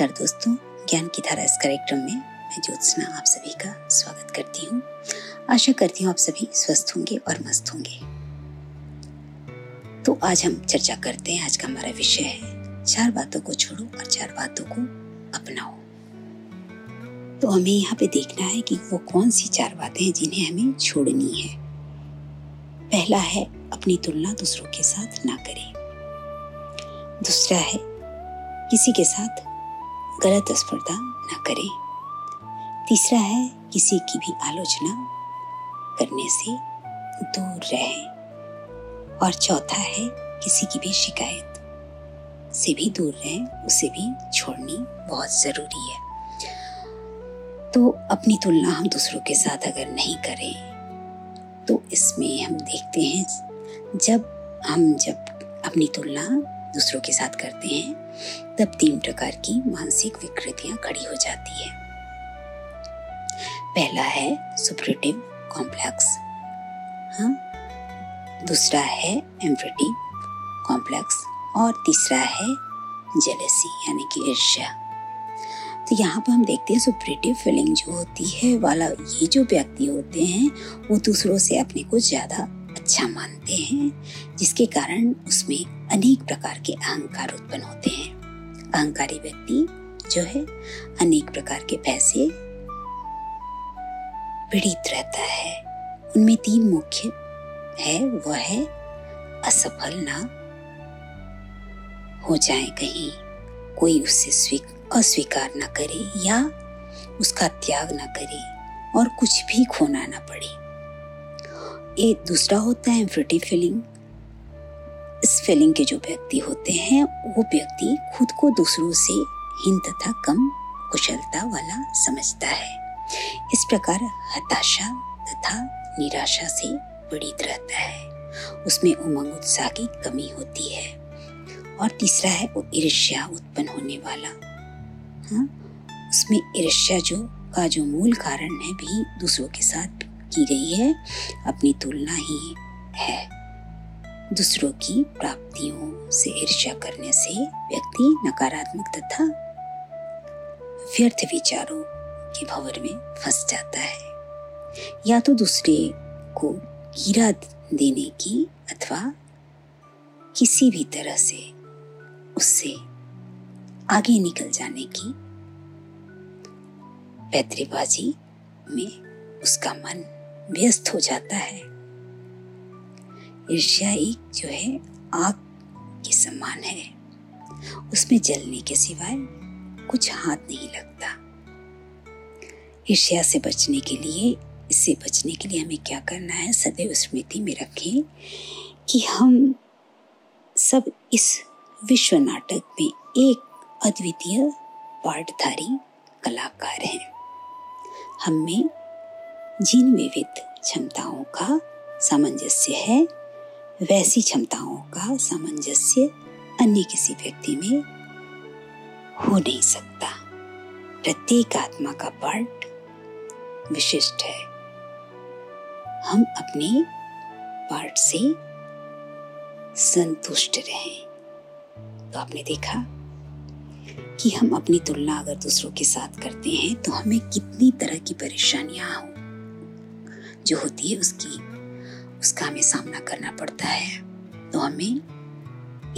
नमस्कार दोस्तों, ज्ञान की धारा इस कार्यक्रम में मैं ज्योत्सना, आप सभी का स्वागत करती हूँ। आशा करती हूँ आप सभी स्वस्थ होंगे और मस्त होंगे। तो आज हम चर्चा करते हैं, आज का हमारा विषय है, चार बातों को छोड़ो और चार बातों को अपनाओ। तो हमें यहाँ पे देखना है कि वो कौन सी चार बातें हैं जिन्हें हमें छोड़नी है। पहला है, अपनी तुलना दूसरों के साथ ना करें। दूसरा है, किसी के साथ गलत स्पर्धा न करें। तीसरा है किसी की भी आलोचना करने से दूर रहें। और चौथा है किसी की भी शिकायत से भी दूर रहें, उसे भी छोड़नी बहुत ज़रूरी है। तो अपनी तुलना हम दूसरों के साथ अगर नहीं करें तो इसमें हम देखते हैं, जब हम जब अपनी तुलना दूसरों के साथ करते हैं तब तीन प्रकार की मानसिक विकृतियाँ खड़ी हो जाती है। पहला है सुपरेटिव कॉम्प्लेक्स। हाँ। दूसरा है एम्फ्रेटिव कॉम्प्लेक्स और तीसरा है जेलेसी, यानी कि ईर्ष्या। तो यहाँ पर हम देखते हैं सुपरेटिव फीलिंग जो होती है वाला ये जो व्यक्ति होते हैं, वो दूसरों से अपने को ज़्यादा अच्छा मानते हैं, जिसके कारण उसमें अनेक प्रकार के अहंकार उत्पन्न होते हैं। अहंकारी व्यक्ति जो है, अनेक प्रकार के पैसे पीड़ित रहता है। उनमें तीन मुख्य है, वह है, असफल ना हो जाए कहीं। कोई उससे अस्वीकार ना करे या उसका त्याग ना करे और कुछ भी खोना ना पड़े। एक दूसरा होता है एम्फ्रेटी फीलिंग इस फीलिंग के जो व्यक्ति होते हैं, वो व्यक्ति खुद को दूसरों से हीन तथा कम कुशलता वाला समझता है। इस प्रकार हताशा तथा निराशा से पीड़ित रहता है। उसमें उमंग उत्साह की कमी होती है। और तीसरा है, वो ईर्ष्या उत्पन्न होने वाला। हाँ उसमें ईर्ष्या जो का जो मूल कारण है, भी दूसरों के साथ की गई है, अपनी तुलना ही है। दूसरों की प्राप्तियों से ईर्ष्या करने से व्यक्ति नकारात्मक तथा व्यर्थ विचारों के भंवर में फंस जाता है। या तो दूसरे को गिरा देने की अथवा किसी भी तरह से उससे आगे निकल जाने की पैतृबाजी में उसका मन व्यस्त हो जाता है। ईर्ष्या एक जो है, आग के समान है। उसमें जलने के सिवाय कुछ हाथ नहीं लगता। ईर्ष्या से बचने के लिए, इससे बचने के लिए हमें क्या करना है? सदैव स्मृति में रखें कि हम सब इस विश्व नाटक में एक अद्वितीय पाठधारी कलाकार हैं। हम में जिन विविध क्षमताओं का सामंजस्य है, वैसी क्षमताओं का सामंजस्य अन्य किसी व्यक्ति में हो नहीं सकता। प्रत्येक आत्मा का पार्ट विशिष्ट है। हम अपने पार्ट से संतुष्ट रहें। तो आपने देखा कि हम अपनी तुलना अगर दूसरों के साथ करते हैं तो हमें कितनी तरह की परेशानियाँ हो जो होती है उसकी, उसका हमें सामना करना पड़ता है। तो हमें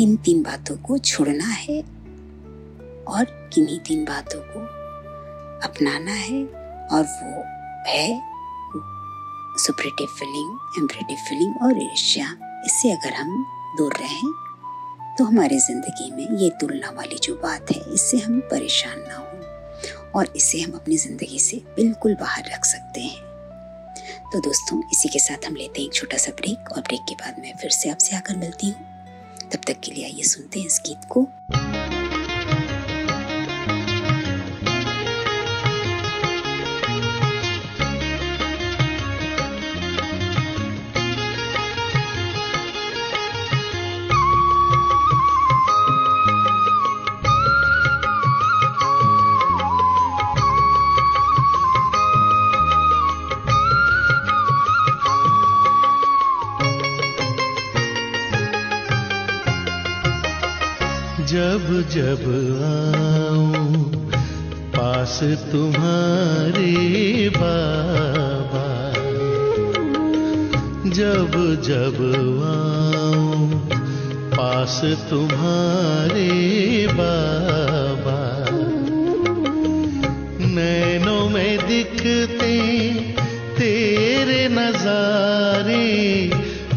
इन तीन बातों को छोड़ना है और किन्हीं तीन बातों को अपनाना है और वो है सुप्रेटिव फीलिंग, एम्प्रेटिव फीलिंग और ईर्ष्या। इससे अगर हम दूर रहें तो हमारी ज़िंदगी में ये तुलना वाली जो बात है, इससे हम परेशान ना हों और इसे हम अपनी ज़िंदगी से बिल्कुल बाहर रख सकते हैं। तो दोस्तों, इसी के साथ हम लेते हैं एक छोटा सा ब्रेक और ब्रेक के बाद मैं फिर से आपसे आकर मिलती हूँ। तब तक के लिए आइए सुनते हैं इस गीत को। जब आऊँ, पास तुम्हारे बाबा। जब जब आऊँ, पास तुम्हारे बाबा। नैनों में दिखते तेरे नजारे,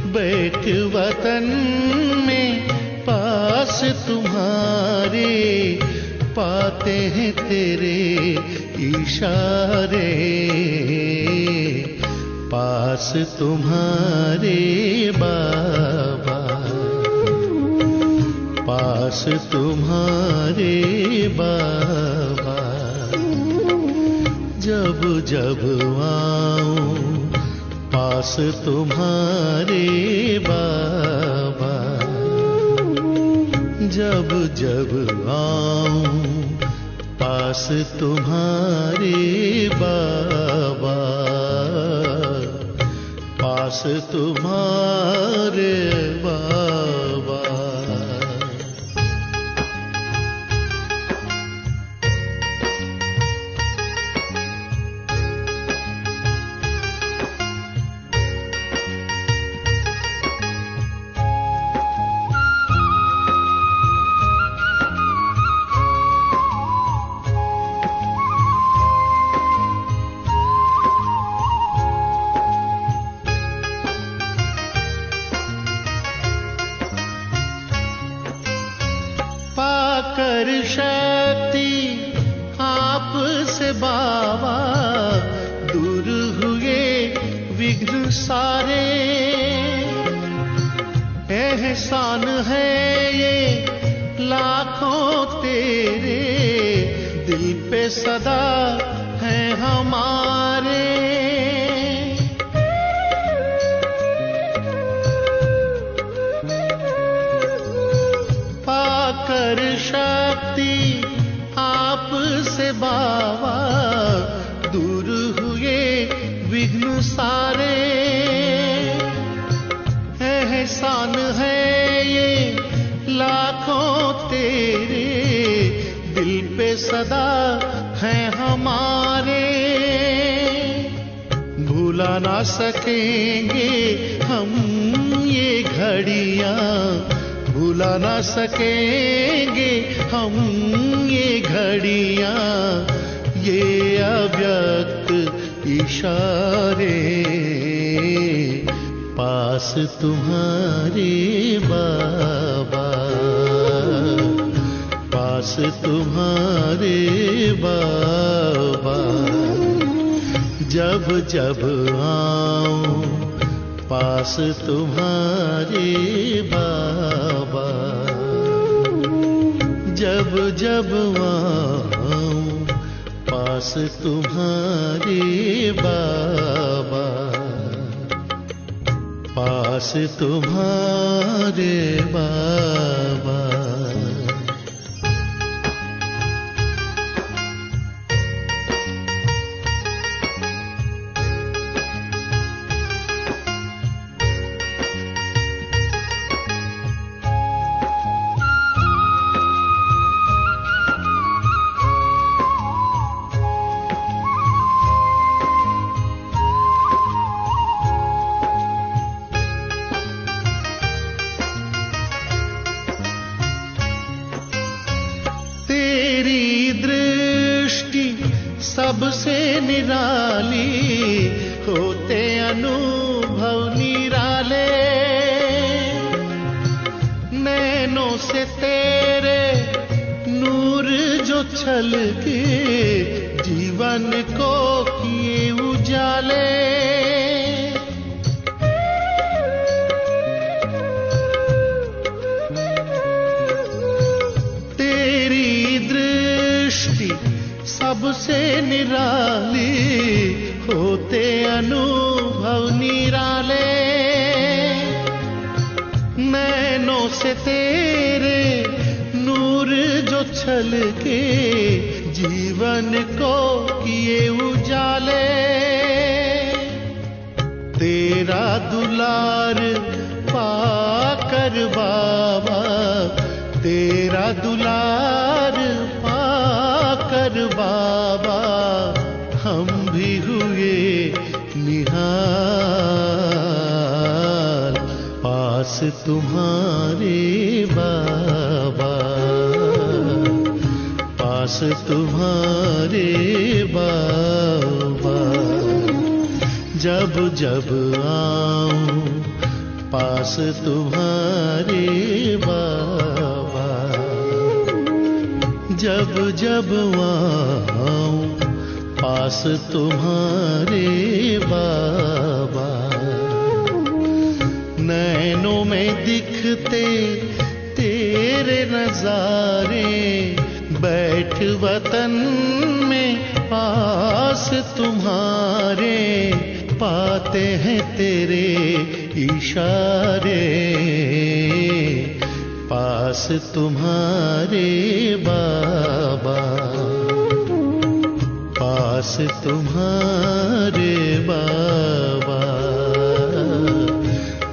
बैठ वतन पास तुम्हारे पाते हैं तेरे इशारे। पास तुम्हारे बाबा। पास तुम्हारे बाबा। जब जब आऊँ, पास तुम्हारे बाबा। जब जब आऊँ पास तुम्हारे बाबा। पास तुम्हारे बाबा। सारे एहसान है ये लाखों तेरे। दिल पे सदा है हमारे। सदा है हमारे। भूला ना सकेंगे हम ये घड़ियाँ। भूला ना सकेंगे हम ये घड़ियाँ। ये अव्यक्त इशारे। पास तुम्हारे बाबा पास तुम्हारे बाबा। जब जब आऊँ, पास तुम्हारे बाबा। जब जब आऊँ, पास तुम्हारे बाबा। पास तुम्हारे बाबा। को किए उजाले। तेरा दुलार पाकर बाबा, तेरा दुलार पाकर बाबा, हम भी हुए निहाल। पास तुम्हारे पास तुम्हारे बाबा। जब जब आऊँ, पास तुम्हारे बाबा। जब जब आऊँ, पास तुम्हारे बाबा। नैनों में दिखते तेरे नजारे, बैठ वतन में पास तुम्हारे पाते हैं तेरे इशारे। पास तुम्हारे बाबा। पास तुम्हारे बाबा।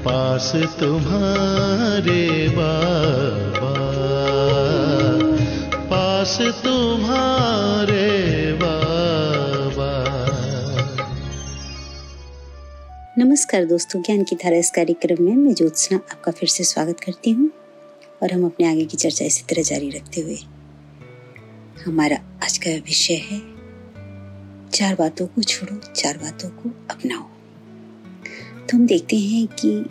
पास तुम्हारे बाबा। पास तुम्हारे बाबा। नमस्कार दोस्तों, ज्ञान की धारा इस कार्यक्रम में मैं ज्योत्सना आपका फिर से स्वागत करती हूँ और हम अपने आगे की चर्चा इसी तरह जारी रखते हुए। हमारा आज का विषय है, चार बातों को छोड़ो, चार बातों को अपनाओ। तो हम देखते हैं कि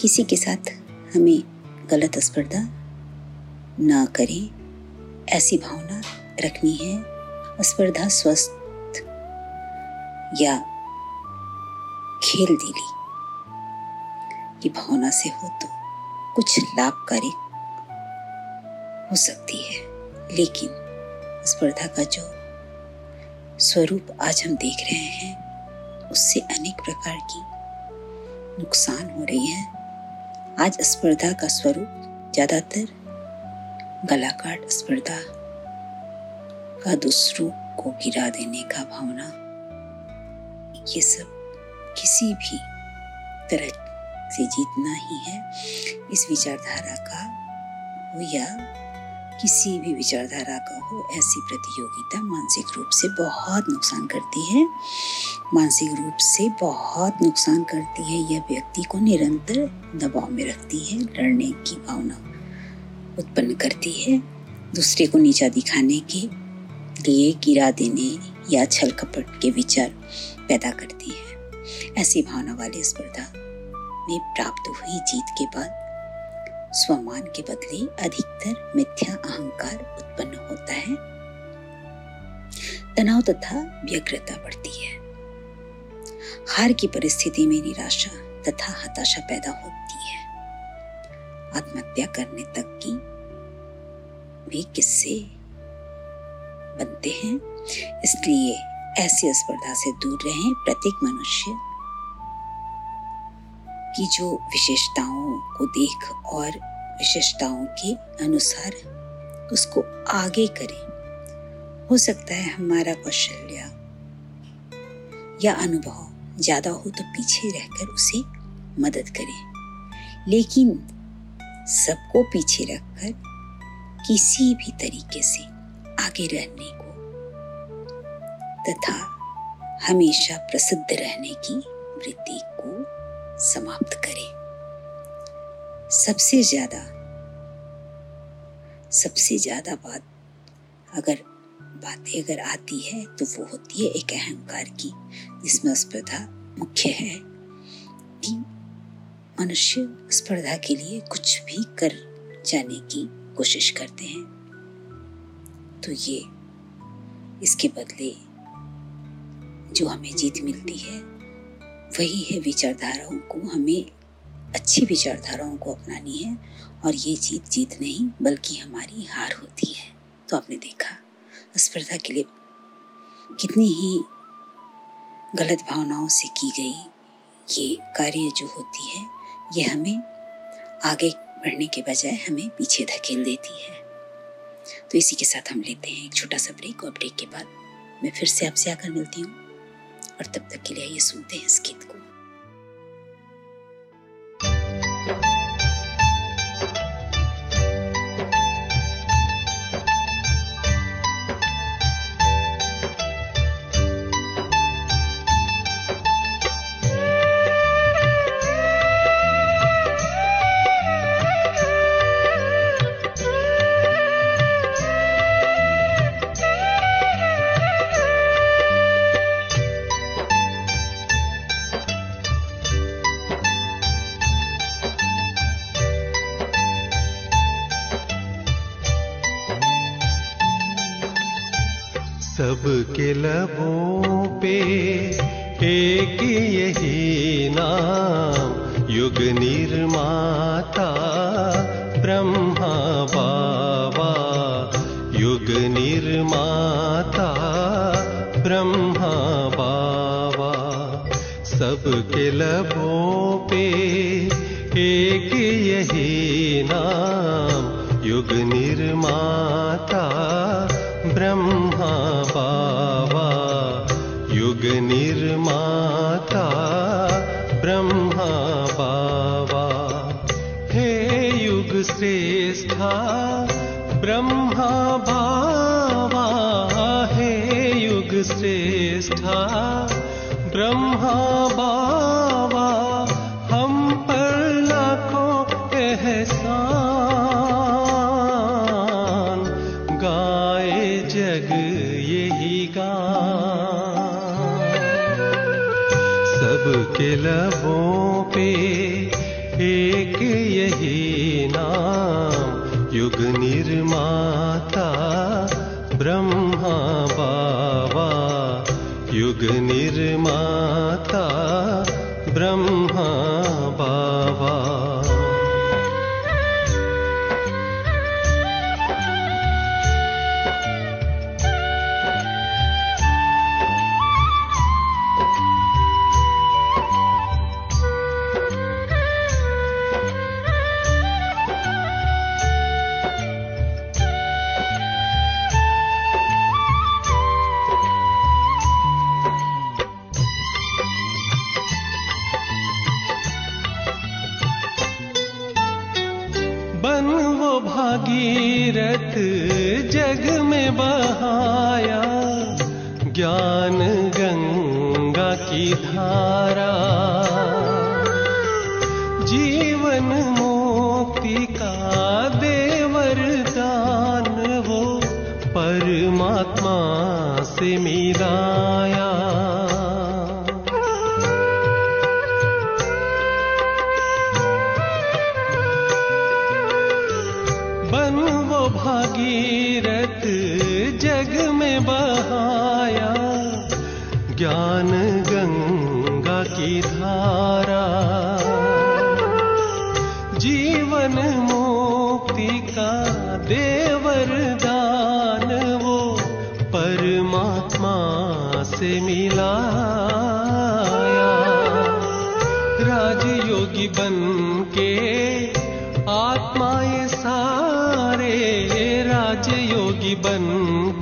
किसी के साथ हमें गलत स्पर्धा ना करें ऐसी भावना रखनी है स्पर्धा स्वस्थ या खेल दिली की भावना से हो तो कुछ लाभकारी हो सकती है, लेकिन स्पर्धा का जो स्वरूप आज हम देख रहे हैं, उससे अनेक प्रकार की नुकसान हो रही है। आज स्पर्धा का स्वरूप ज़्यादातर गला काट स्पर्धा का दूसरों को गिरा देने का भावना। ये सब किसी भी तरह से जीतना ही है। इस विचारधारा का हो या किसी भी विचारधारा का हो, ऐसी प्रतियोगिता मानसिक रूप से बहुत नुकसान करती है। मानसिक रूप से बहुत नुकसान करती है। यह व्यक्ति को निरंतर दबाव में रखती है लड़ने की भावना उत्पन्न करती है, दूसरे को नीचा दिखाने के लिए गिरा देने या छल कपट के विचार पैदा करती है। ऐसी भावना वाली स्पर्धा में प्राप्त हुई जीत के बाद स्वमान के बदले अधिकतर मिथ्या अहंकार उत्पन्न होता है। तनाव तथा व्यग्रता बढ़ती है। हार की परिस्थिति में निराशा तथा हताशा पैदा होती है। आत्महत्या करने तक की। भी किस्से बनते हैं। इसलिए ऐसी स्पर्धा से दूर रहें। प्रत्येक मनुष्य की जो विशेषताओं को देख और विशेषताओं के अनुसार उसको आगे करें। हो सकता है हमारा कौशल्य या अनुभव ज़्यादा हो तो पीछे रहकर उसे मदद करें। लेकिन सबको पीछे रखकर किसी भी तरीके से आगे रहने को, तथा हमेशा प्रसिद्ध रहने की वृत्ति को समाप्त करें। सबसे ज़्यादा सबसे ज़्यादा बात अगर बातें अगर आती है तो वो होती है एक अहंकार की, जिसमें स्पर्धा मुख्य है कि मनुष्य स्पर्धा के लिए कुछ भी कर जाने की कोशिश करते हैं। तो ये इसके बदले जो हमें जीत मिलती है, वही है विचारधाराओं को हमें अच्छी विचारधाराओं को अपनानी है और ये जीत जीत नहीं, बल्कि हमारी हार होती है। तो आपने देखा, स्पर्धा के लिए कितनी ही गलत भावनाओं से की गई ये कार्य जो होती है ये हमें आगे बढ़ने के बजाय हमें पीछे धकेल देती है। तो इसी के साथ हम लेते हैं एक छोटा सा ब्रेक और ब्रेक के बाद मैं फिर से आपसे आकर मिलती हूँ। और तब तक के लिए ये सुनते हैं इस गीत को। लबों पे एक यही नाम युगनी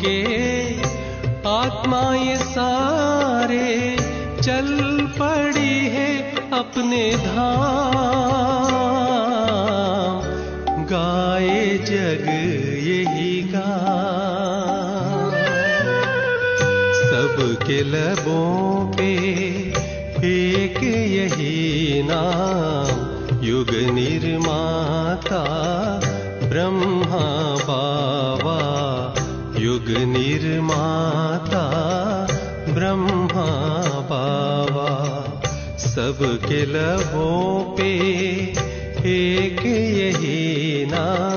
के आत्माएँ सारे चल पड़ी है अपने धाम। गाए जग यही गा। सबके लबों पे एक यही नाम। युग निर्माता ब्रह्मा निर्माता ब्रह्मा बाबा सबके लबों पे एक यही ना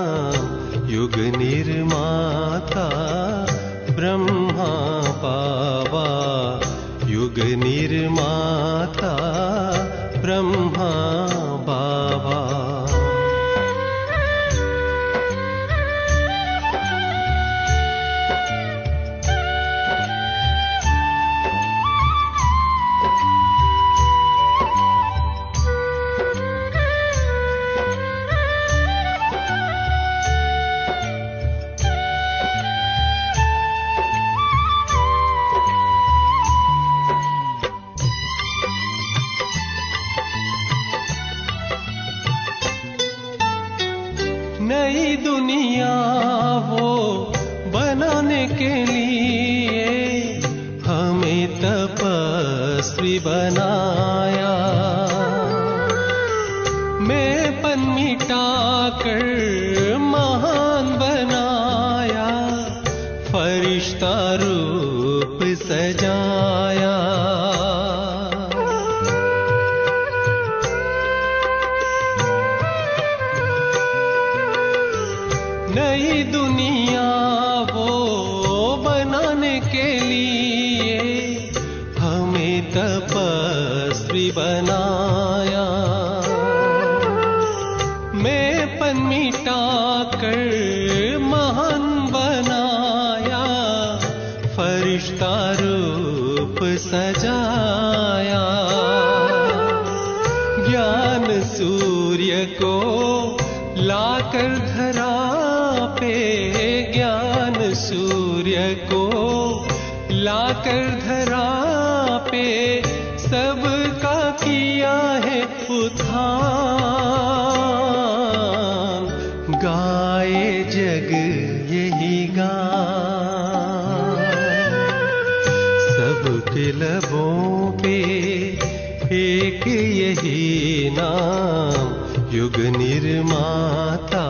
निर्माता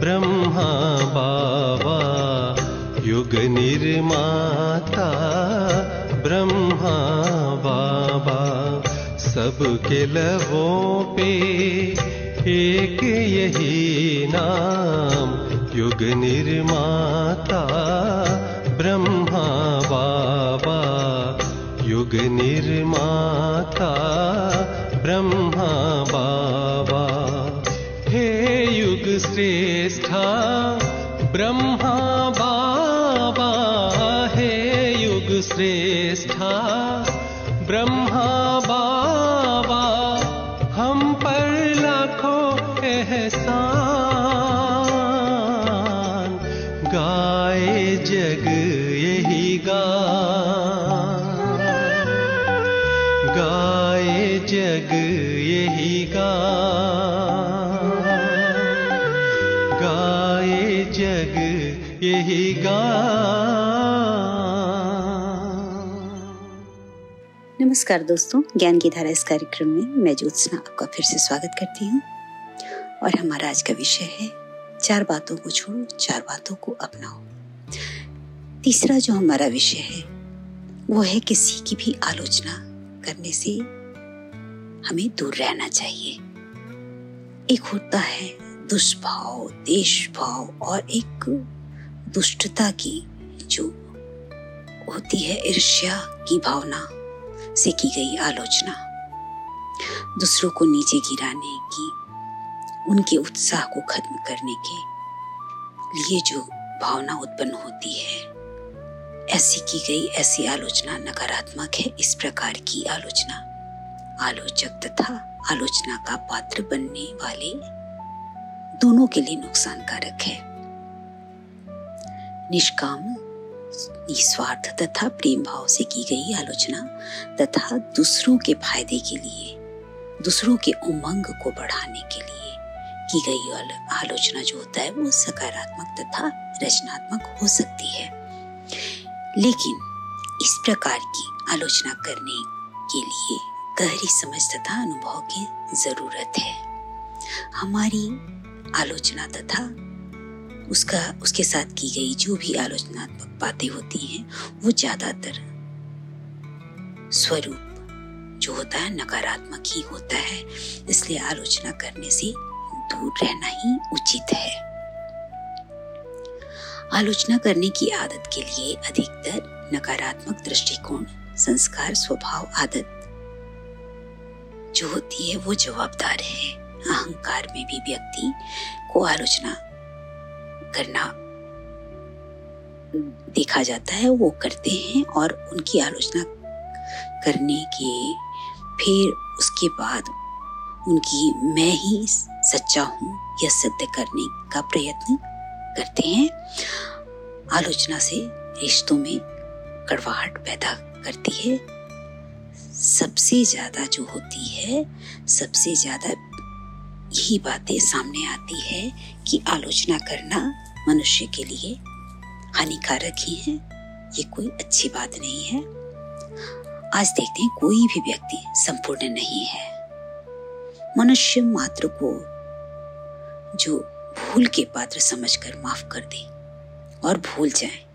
ब्रह्मा बाबा, युग निर्माता, ब्रह्मा बाबा, सबके लबों पे एक यही नाम, युग निर्माता, ब्रह्मा बाबा, युग निर्माता, ब्रह्मा बाबा। श्रेष्ठा ब्रह्मा बाबा है युग श्रेष्ठा। नमस्कार दोस्तों, ज्ञान की धारा इस कार्यक्रम में मैं ज्योत्सना आपका फिर से स्वागत करती हूँ। और हमारा आज का विषय है, चार बातों को छोड़ो, चार बातों को अपनाओ। तीसरा जो हमारा विषय है, वो है किसी की भी आलोचना करने से हमें दूर रहना चाहिए। एक होता है दुष्भाव देश भाव और एक दुष्टता की जो होती है ईर्ष्या की भावना। से की गई आलोचना। दूसरों को नीचे गिराने की, उनके उत्साह को खत्म करने के लिए जो भावना उत्पन्न होती है, ऐसी की गई, ऐसी आलोचना नकारात्मक है। इस प्रकार की आलोचना, आलोचक तथा आलोचना का पात्र बनने वाले दोनों के लिए नुकसानकारक है। निष्काम निस्वार्थ तथा प्रेम भाव से की गई आलोचना तथा दूसरों के फ़ायदे के लिए, दूसरों के उमंग को बढ़ाने के लिए की गई आलोचना जो होता है वो सकारात्मक तथा रचनात्मक हो सकती है। लेकिन इस प्रकार की आलोचना करने के लिए गहरी समझ तथा अनुभव की ज़रूरत है। हमारी आलोचना तथा उसका, उसके साथ की गई जो भी आलोचनात्मक बातें होती हैं, वो ज़्यादातर स्वरूप जो होता है, नकारात्मक ही होता है। इसलिए आलोचना करने से दूर रहना ही उचित है। आलोचना करने की आदत के लिए अधिकतर नकारात्मक दृष्टिकोण, संस्कार, स्वभाव, आदत जो होती है, वो जवाबदार है। अहंकार में भी व्यक्ति को आलोचना करना देखा जाता है, वो करते हैं और उनकी आलोचना करने के फिर उसके बाद उनकी मैं ही सच्चा हूँ यह सिद्ध करने का प्रयत्न करते हैं। आलोचना से रिश्तों में कड़वाहट पैदा करती है। सबसे ज़्यादा जो होती है, सबसे ज़्यादा यही बातें सामने आती है कि आलोचना करना मनुष्य के लिए हानिकारक ही है। ये कोई अच्छी बात नहीं है। आज देखते हैं कोई भी व्यक्ति संपूर्ण नहीं है। मनुष्य मात्र को जो भूल के पात्र समझकर माफ़ कर दे और भूल जाए।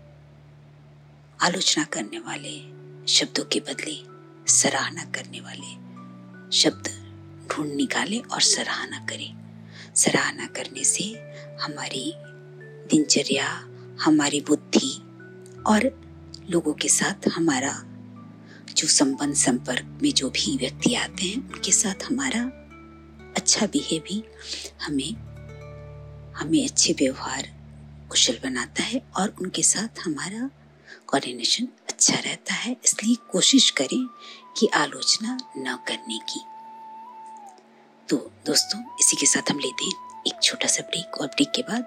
आलोचना करने वाले शब्दों के बदले सराहना करने वाले शब्द ढूंढ निकाले और सराहना करें। सराहना करने से हमारी दिनचर्या, हमारी बुद्धि और लोगों के साथ हमारा जो संबंध, संपर्क में जो भी व्यक्ति आते हैं, उनके साथ हमारा अच्छा बिहेव भी हमें हमें अच्छे व्यवहार कुशल बनाता है और उनके साथ हमारा कोऑर्डिनेशन अच्छा रहता है। इसलिए कोशिश करें कि आलोचना न करने की। तो दोस्तों, इसी के साथ हम लेते हैं। एक छोटा सा ब्रेक और ब्रेक के बाद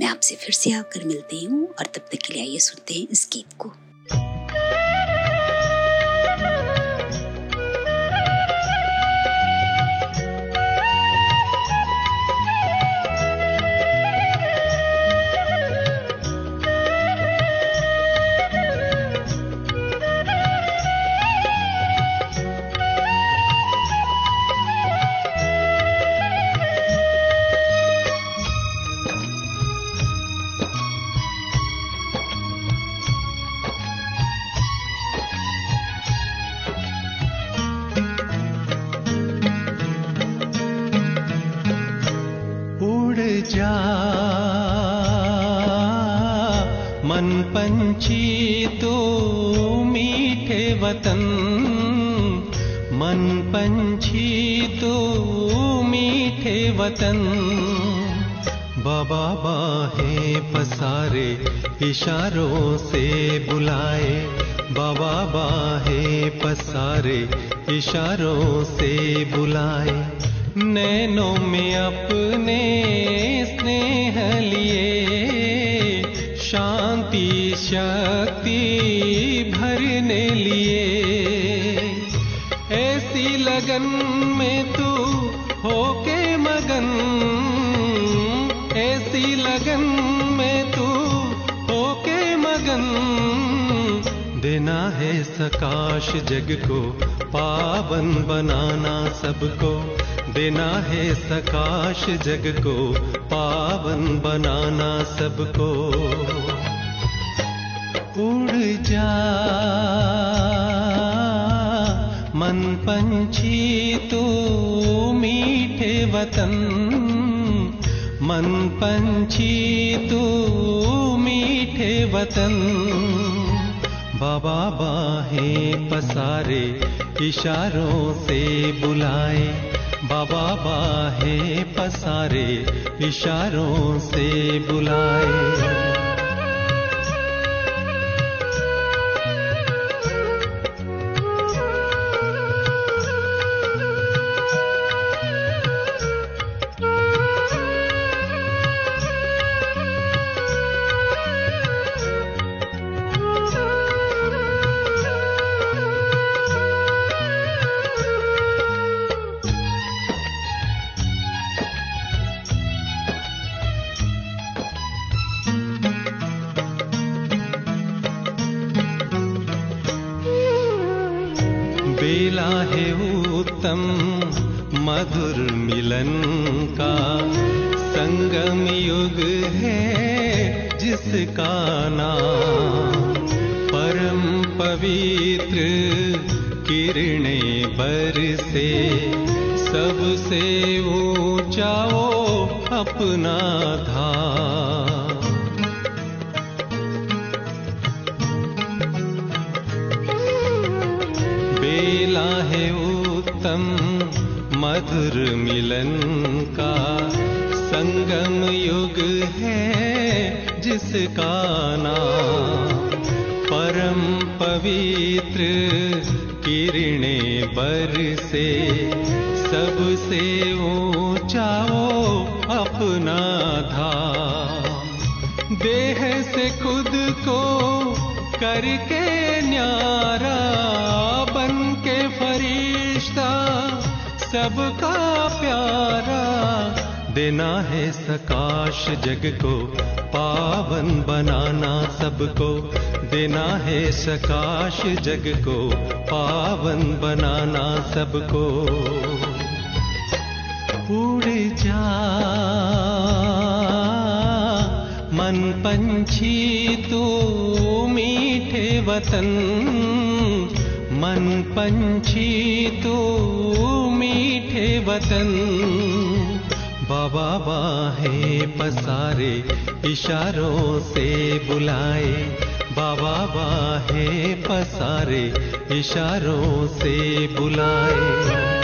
मैं आपसे फिर से आकर मिलती हूँ और तब तक के लिए आइए सुनते हैं इस गीत को। शांति, शक्ति भरने लिए। ऐसी लगन में तू होके मगन। ऐसी लगन में तू होके मगन। देना है सकाश जग को, पावन बनाना सबको। देना है सकाश जग को, पावन बनाना सबको। उड़ जा, मन पंछी तो मीठे वतन। मन पंछी तो मीठे वतन। बाबा बाहें पसारे, इशारों से बुलाए। बाबा है पसारे इशारों से बुलाए। उत्तम मधुर मिलन का संगम युग है जिसका नाम परम पवित्र किरणें बरसे। सबसे ऊँचा वो अपना धाम मधुर मिलन का संगम युग है, जिसका नाम परम पवित्र किरणें बरसे सबसे ऊँचा वो अपना धाम। देह से खुद को करके सकाश जग को, पावन बनाना सबको। देना है सकाश जग को, पावन बनाना सबको। उड़ जा, मन पंछी तू मीठे वतन। मन पंछी तू मीठे वतन। बाबा बाहे पसारे इशारों से बुलाए। बाबा बाहे पसारे इशारों से बुलाए।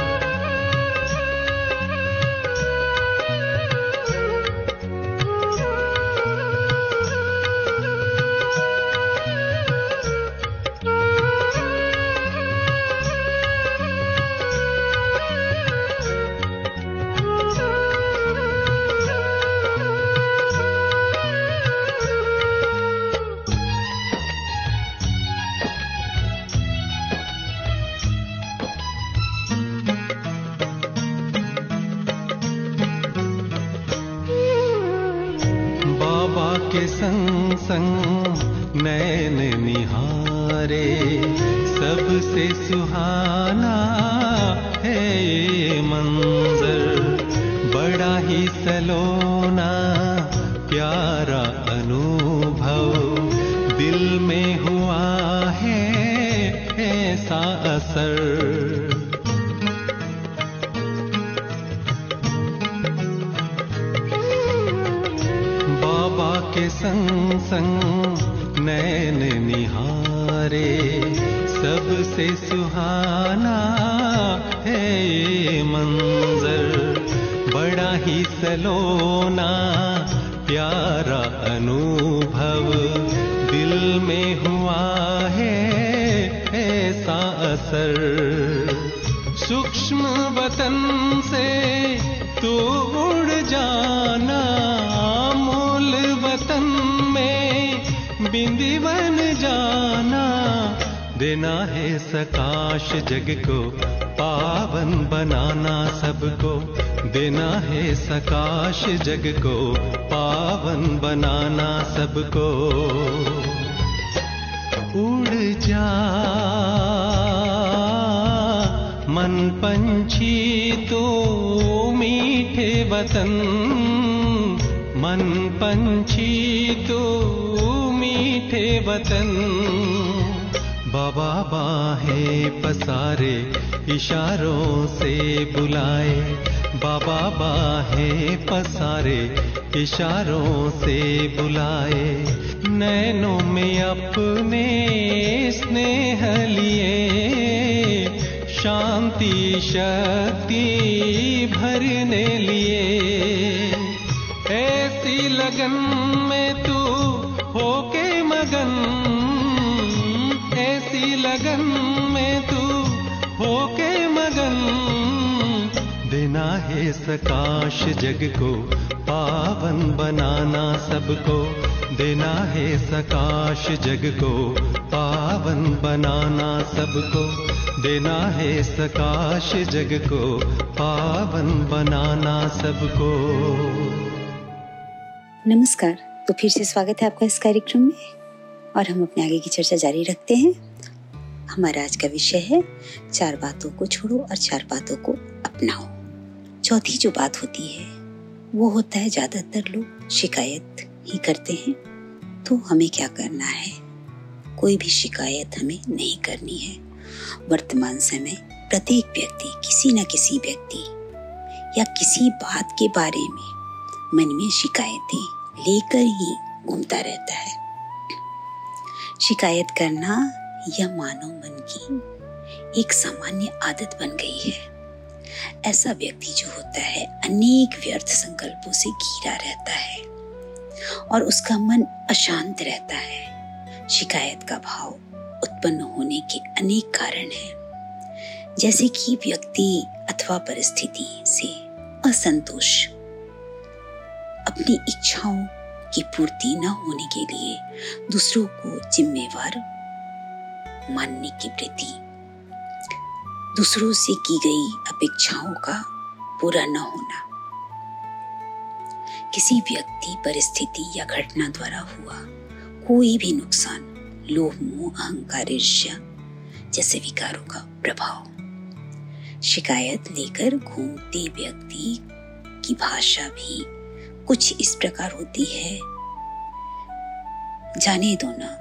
बाबा के संग संग नैन निहारे, सबसे सुहाना है मंजर। बड़ा ही सलोना, प्यारा अनुभव दिल में हुआ है। असर सूक्ष्म वतन से तू उड़ जाना मूल वतन में बिंदी बन जाना। देना है सकाश जग को, पावन बनाना सबको। देना है सकाश जग को, पावन बनाना सबको। उड़ जा। पंछी तो मीठे वतन। मन पंछी तो मीठे वतन। बाबा बाहे पसारे, इशारों से बुलाए। बाबा बाहे पसारे, इशारों से बुलाए। नैनों में अपने शांति शक्ति भरने लिए। ऐसी लगन में तू होके मगन। ऐसी लगन में तू होके मगन। देना है सकाश जग को, पावन बनाना सबको। देना है सकाश जग को, पावन बनाना सबको। देना है सकाश जग को, पावन बनाना सबको। नमस्कार तो फिर से स्वागत है आपका इस कार्यक्रम में। और हम अपने आगे की चर्चा जारी रखते हैं। हमारा आज का विषय है, चार बातों को छोड़ो और चार बातों को अपनाओ। चौथी जो बात होती है, वो होता है ज़्यादातर लोग शिकायत ही करते हैं। तो हमें क्या करना है? कोई भी शिकायत हमें नहीं करनी है। वर्तमान समय प्रत्येक व्यक्ति किसी न किसी व्यक्ति या किसी बात के बारे में मन में शिकायतें लेकर ही घूमता रहता है। शिकायत करना यह मानव मन की एक सामान्य आदत बन गई है। ऐसा व्यक्ति जो होता है, अनेक व्यर्थ संकल्पों से घिरा रहता है और उसका मन अशांत रहता है। शिकायत का भाव उत्पन्न होने के अनेक कारण हैं। जैसे कि व्यक्ति अथवा परिस्थिति से असंतोष। अपनी इच्छाओं की पूर्ति न होने के लिए दूसरों को जिम्मेवार मानने की वृत्ति दूसरों से की गई अपेक्षाओं का पूरा न होना। किसी व्यक्ति, परिस्थिति या घटना द्वारा हुआ कोई भी नुकसान लोभ मोह अहंकार ईर्ष्या जैसे विकारों का प्रभाव। शिकायत लेकर घूमते व्यक्ति की भाषा भी कुछ इस प्रकार होती है। जाने दो ना,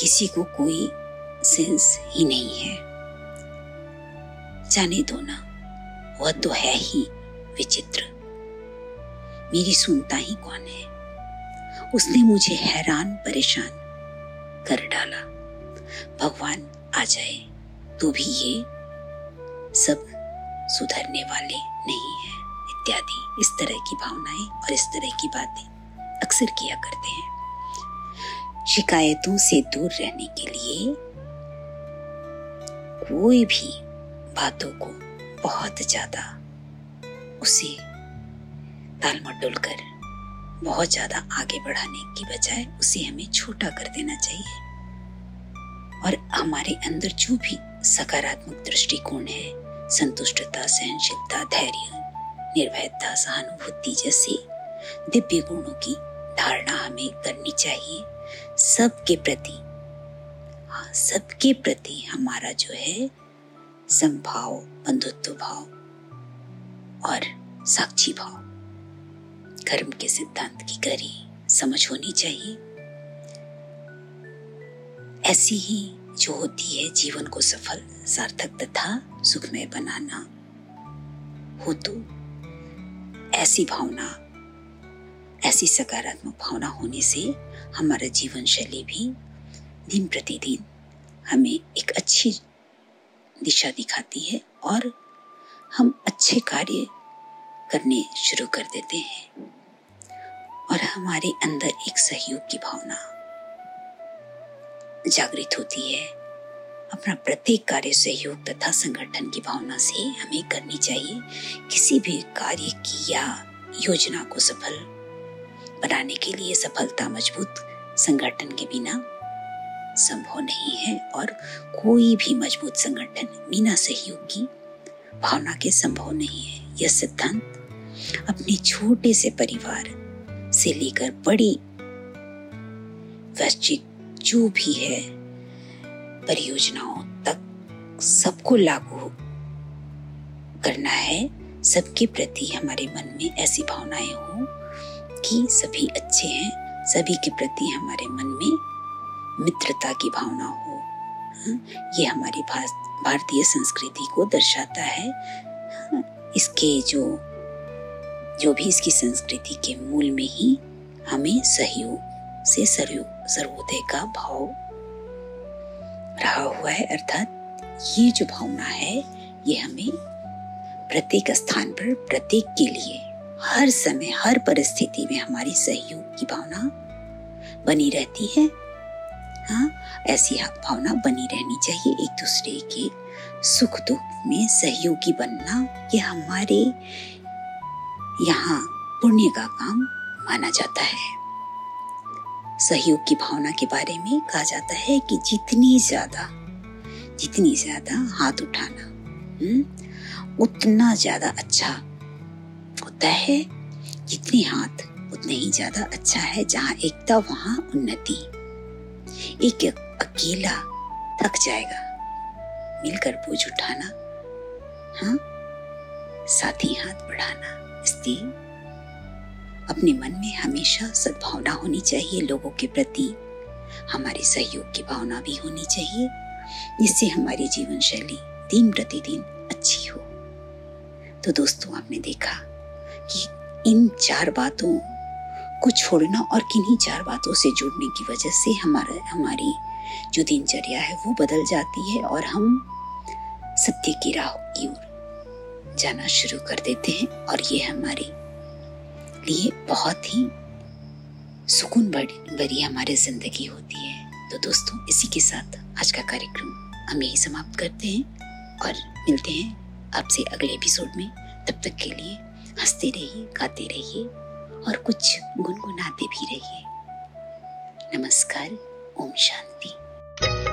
किसी को कोई सेंस ही नहीं है। जाने दो ना, वह तो है ही विचित्र। मेरी सुनता ही कौन है? उसने मुझे हैरान परेशान कर डाला। भगवान आ जाए तो भी ये सब सुधरने वाले नहीं है, इत्यादि। इस तरह की भावनाएँ और इस तरह की बातें अक्सर किया करते हैं। शिकायतों से दूर रहने के लिए कोई भी बातों को बहुत ज़्यादा उसे ताल मटोल कर बहुत ज़्यादा आगे बढ़ाने की बजाय उसे हमें छोटा कर देना चाहिए। और हमारे अंदर जो भी सकारात्मक दृष्टिकोण है, संतुष्टता, सहनशीलता, धैर्य, निर्भयता, सहानुभूति जैसे दिव्य गुणों की धारणा हमें करनी चाहिए, सबके प्रति। हाँ सबके प्रति हमारा जो है संभाव बंधुत्व भाव और साक्षी भाव। कर्म के सिद्धांत की गहरी समझ होनी चाहिए। ऐसी ही जो होती है जीवन को सफल, सार्थक तथा सुखमय बनाना, हो तो ऐसी भावना, ऐसी सकारात्मक भावना होने से हमारा जीवन शैली भी दिन प्रतिदिन हमें एक अच्छी दिशा दिखाती है और हम अच्छे कार्य करने शुरू कर देते हैं। और हमारे अंदर एक सहयोग की भावना जागृत होती है। अपना प्रत्येक कार्य सहयोग तथा संगठन की भावना से हमें करनी चाहिए। किसी भी कार्य की या योजना को सफल बनाने के लिए सफलता मज़बूत संगठन के बिना संभव नहीं है और कोई भी मज़बूत संगठन बिना सहयोग की भावना के संभव नहीं है। यह सिद्धांत अपने छोटे से परिवार से लेकर बड़ी वैश्विक जो भी है परियोजनाओं तक सबको लागू करना है। सबके प्रति हमारे मन में ऐसी भावनाएँ हो कि सभी अच्छे हैं सभी के प्रति हमारे मन में मित्रता की भावना हो। हाँ, ये हमारी भारतीय संस्कृति को दर्शाता है। हाँ, इसके जो जो भी इसकी संस्कृति के मूल में ही हमें सहयोग से सर्वोदय का भाव रहा हुआ है, अर्थात ये जो भावना है, ये हमें प्रत्येक स्थान पर, प्रत्येक के लिए, हर समय, हर परिस्थिति में हमारी सहयोग की भावना बनी रहती है। हाँ ऐसी भावना बनी रहनी चाहिए एक दूसरे के सुख दुख में सहयोगी बनना, ये हमारे यहाँ पुण्य का काम माना जाता है। सहयोग की भावना के बारे में कहा जाता है कि जितनी ज़्यादा जितनी ज़्यादा हाथ उठाना हुँ? उतना ज़्यादा अच्छा होता है। जितने हाथ, उतने ही ज़्यादा अच्छा है, जहाँ एकता, वहाँ उन्नति। एक अकेला थक जाएगा, मिलकर बोझ उठाना हाँ साथी हाथ बढ़ाना। इसलिए अपने मन में हमेशा सद्भावना होनी चाहिए लोगों के प्रति। हमारे सहयोग की भावना भी होनी चाहिए, जिससे हमारी जीवन शैली दिन प्रतिदिन अच्छी हो। तो दोस्तों, आपने देखा कि इन चार बातों को छोड़ना और किन्हीं चार बातों से जुड़ने की वजह से हमारा, हमारी जो दिनचर्या है वो बदल जाती है और हम सत्य की राह की ओर जाना शुरू कर देते हैं और ये हमारे लिए बहुत ही सुकून भरी हमारी ज़िंदगी होती है। तो दोस्तों, इसी के साथ आज का कार्यक्रम हम यही समाप्त करते हैं और मिलते हैं आपसे अगले एपिसोड में। तब तक के लिए हँसते रहिए, गाते रहिए और कुछ गुनगुनाते भी रहिए। नमस्कार, ओम शांति।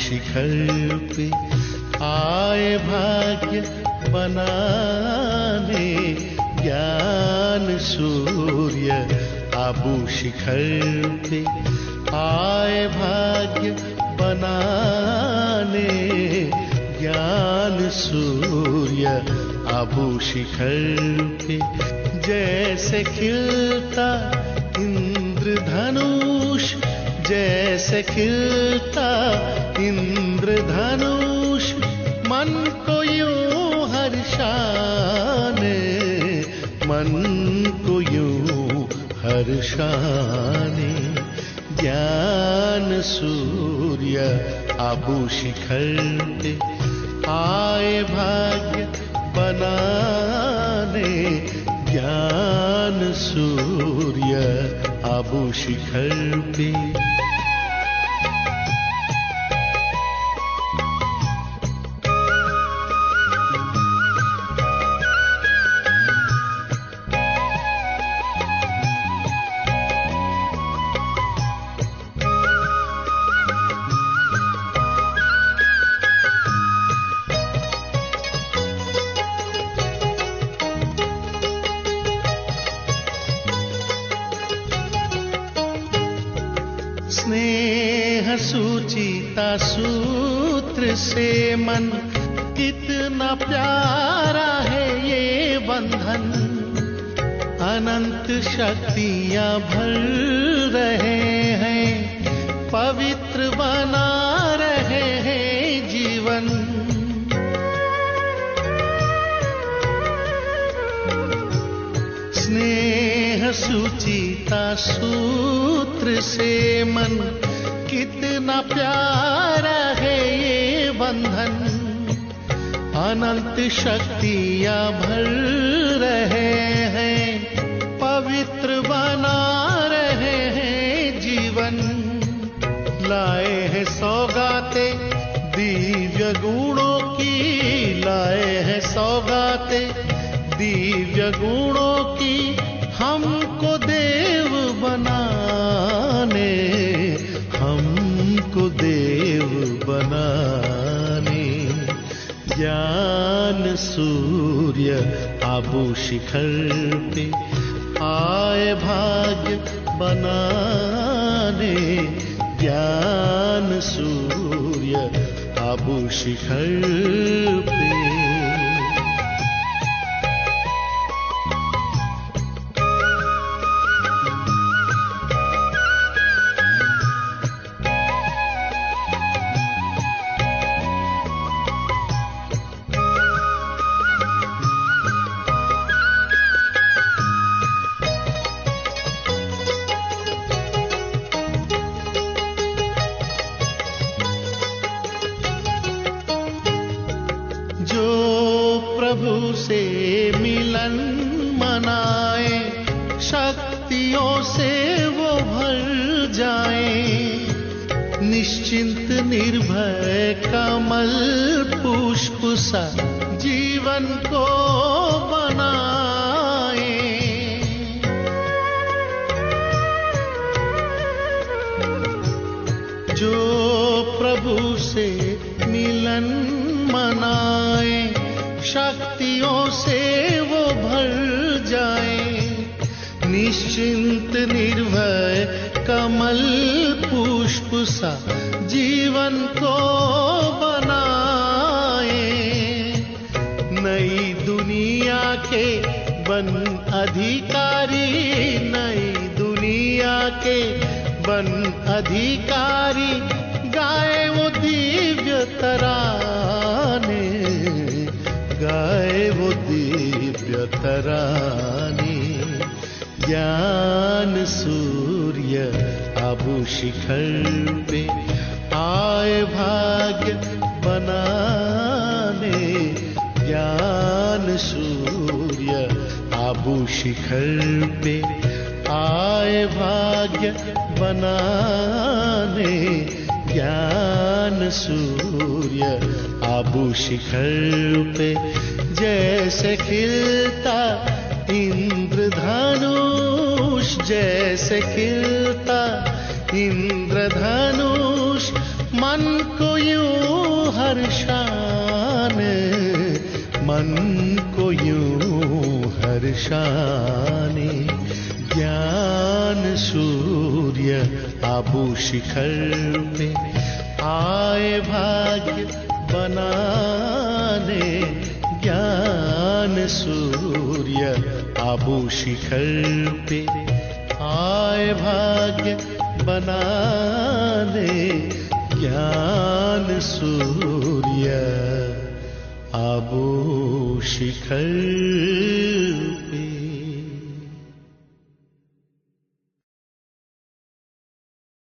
शिखर पे आए भाग्य बनाने, ज्ञान सूर्य आबू शिखर पे आए भाग्य बनाने, ज्ञान सूर्य आबू शिखर पे। जैसे खिलता इंद्रधनुष, जैसे खिलता इंद्रधनुष मन को यूं हर्षाने मन को यूं हर्षाने ज्ञान सूर्य आबू शिखर पे आए भाग्य बनाने। ज्ञान सूर्य शिखर पे सूचिता सूत्र से मन कितना प्यारा है ये बंधन। अनंत शक्तियाँ भर रहे हैं, पवित्र बना रहे हैं जीवन। स्नेह सूचिता सूत्र से मन प्यारा है ये बंधन। अनंत शक्तियाँ भर रहे हैं, पवित्र बना रहे हैं जीवन। लाए हैं सौगाते, दिव्य गुणों की, लाए हैं सौगाते, दिव्य गुणों सूर्य आबू शिखर पे आए भाग्य बनाने ज्ञान सूर्य आबू शिखर तराने, गाए वो दिव्य तराने। ज्ञान सूर्य आबू शिखर पे आए भाग्य बनाने। ज्ञान सूर्य आबू शिखर पे आए भाग्य बनाने। ज्ञान सूर्य आबू शिखर पे जैसे खिलता इंद्रधनुष, जैसे खिलता इंद्रधनुष, मन को यूँ हर्षाने मन को यूँ हर्षाने आबू शिखर पे आए भाग्य बनाने, ज्ञान सूर्य आबू शिखर पे आए भाग्य बनाने, ज्ञान सूर्य आबू शिखर